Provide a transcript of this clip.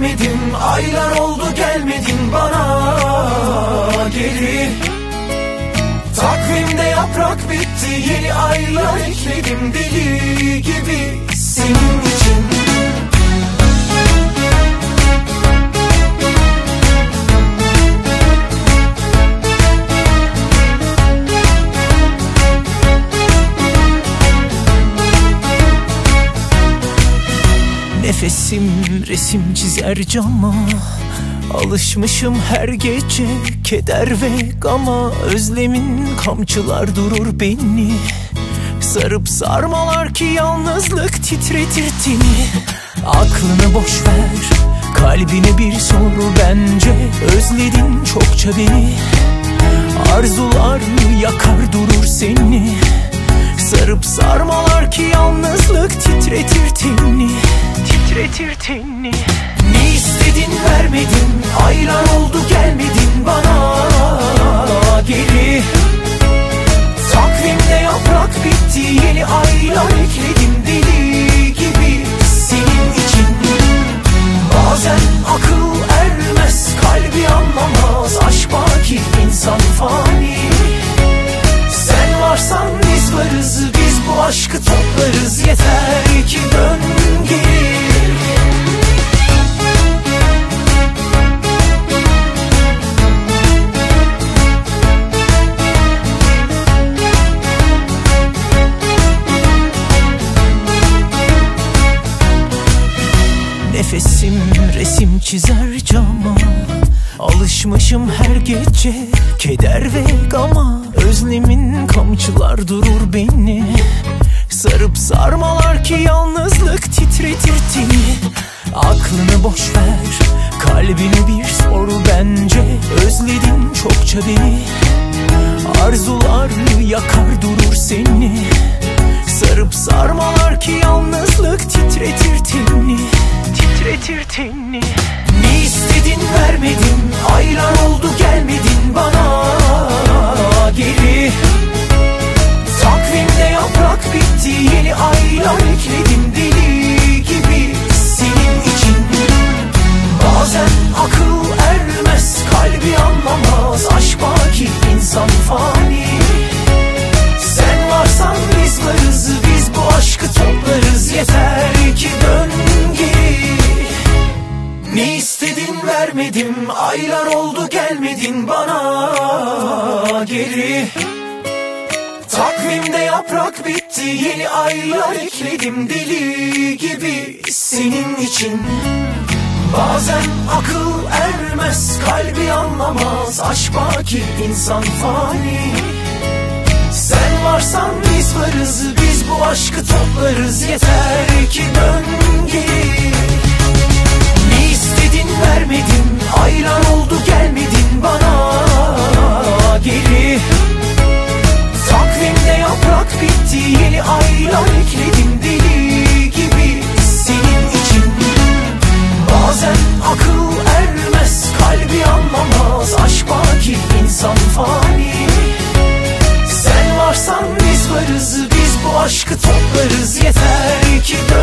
vermedim Aylar oldu gelmedin bana geri. Takvimde yaprak bitti Yeni aylar ekledim deli gibi. Senin Nefesim resim çizer cama. Alışmışım her gece keder ve gama. Özlemin kamçılar durur beni. Sarıp sarmalar ki yalnızlık titretir tini Aklını boş ver Kalbine bir sor bence Özledin çokça beni. Arzular yakar durur seni? Sarıp sarmalar ki yalnızlık titretir Tenini Ne istedin vermedin Aylar oldu gelmedin bana. Geri. Takvimde yaprak bitti Yeni aylar ekledim deli gibi. Senin için Bazen akıl ermez Kalbi anlamaz Aşk baki insan fani. Sen varsan biz varız Biz bu aşkı toplarız Yeter Nefesim resim çizer cama. Alışmışım her gece keder ve gama. Özlemin kamçılar durur beni. Sarıp sarmalar ki yalnızlık titretir tini Aklını boş ver kalbini bir sor bence. Özledin çokça beni. Arzular yakar durur seni. Sarıp sarmalar ki yalnızlık titretir Titretir tenini Ne istedin vermedin Aylar oldu gelmedin bana. Geri. Takvimde yaprak bitti Yeni aylar ekledim deli gibi Senin için. Bazen akıl ermez Kalbi anlamaz Aşk baki insan fani vermedim Aylar oldu gelmedin bana. Geri. Takvimde yaprak bitti Yeni aylar ekledim deli gibi Senin için. Bazen akıl ermez Kalbi anlamaz Aşk baki insan fani. Sen varsan biz varız Biz bu aşkı toplarız Yeter ki dön geri Ekledim deli gibi Senin için. Bazen akıl ermez Kalbi anlamaz Aşk baki insan fani. Sen varsan biz varız Biz bu aşkı toplarız. Yeter ki dön